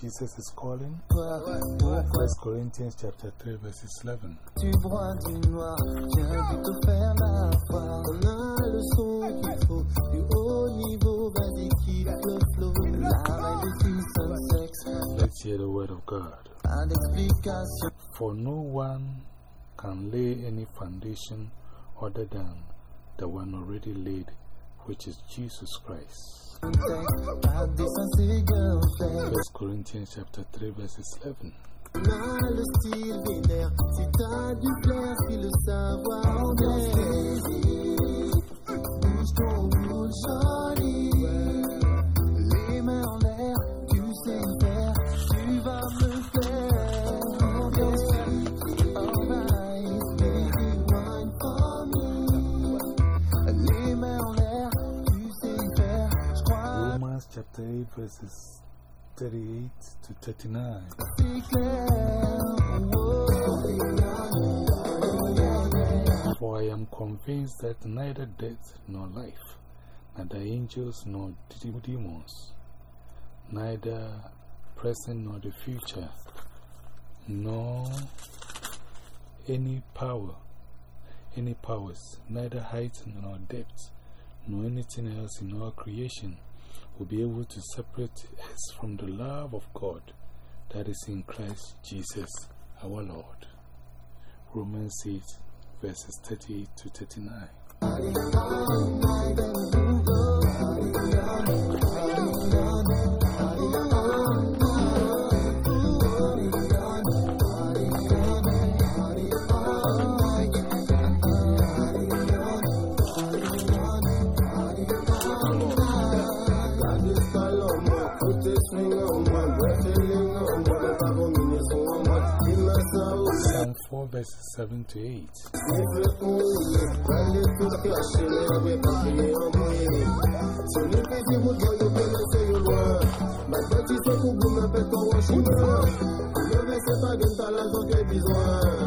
Jesus is calling. First Corinthians chapter 3, verses 11. Du bois du noir, viens plutôt faire la. On a le son qu'il faut, du haut niveau, vas-y, qui le flow. La de fils, sexe. Let's hear the word of God. For no one can lay any foundation other than the one already laid, which is Jesus Christ. Corinthians chapter 3, verses 11. 38, verses 38 to 39. For I am convinced that neither death nor life, neither angels nor demons, neither present nor the future, nor any power, any powers, neither height nor depth, nor anything else in all creation will be able to separate us from the love of God that is in Christ Jesus our Lord. Romans 8, verses 38 to 39. Psalm 4, verses 7 to 8.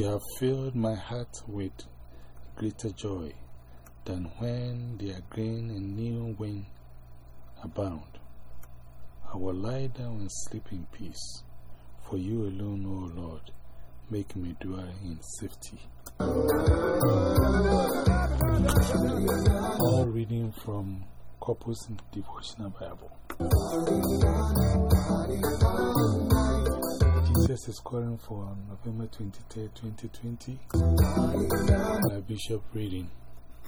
You have filled my heart with greater joy than when their grain and new wine abound. I will lie down and sleep in peace, for you alone, O Lord, make me dwell in safety. All reading from Corpus Devotional Bible. Jesus is calling for November 23, 2020. My Bishop reading.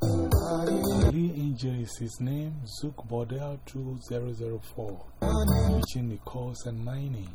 Lee Angel is his name, Zook Bordel 2004, teaching Nichols and mining.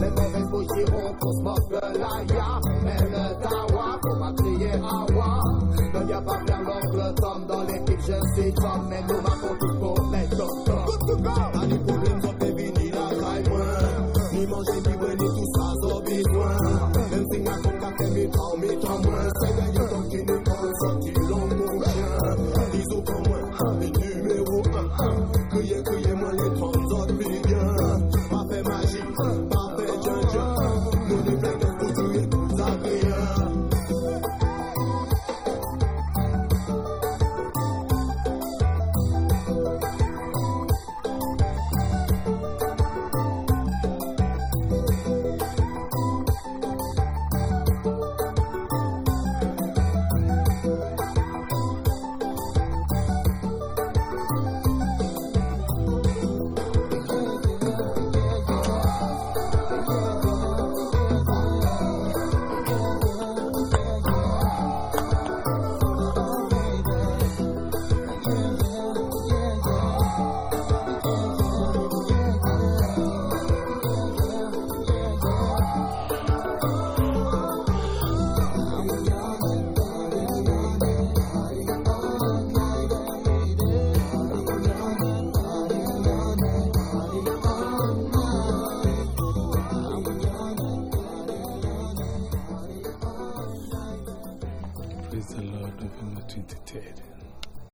Les mauvaises bougies, on pousse mort de la ya. Et le tawa, pour m'a crié awa. Le gars va faire l'oncle Tom dans l'équipe, je suis Tom. Mais nous m'a pour tout pour les. Good to go! Allez pour le top, baby, ni la taille, Ni manger, ni boire, ni tout ça, sans besoin.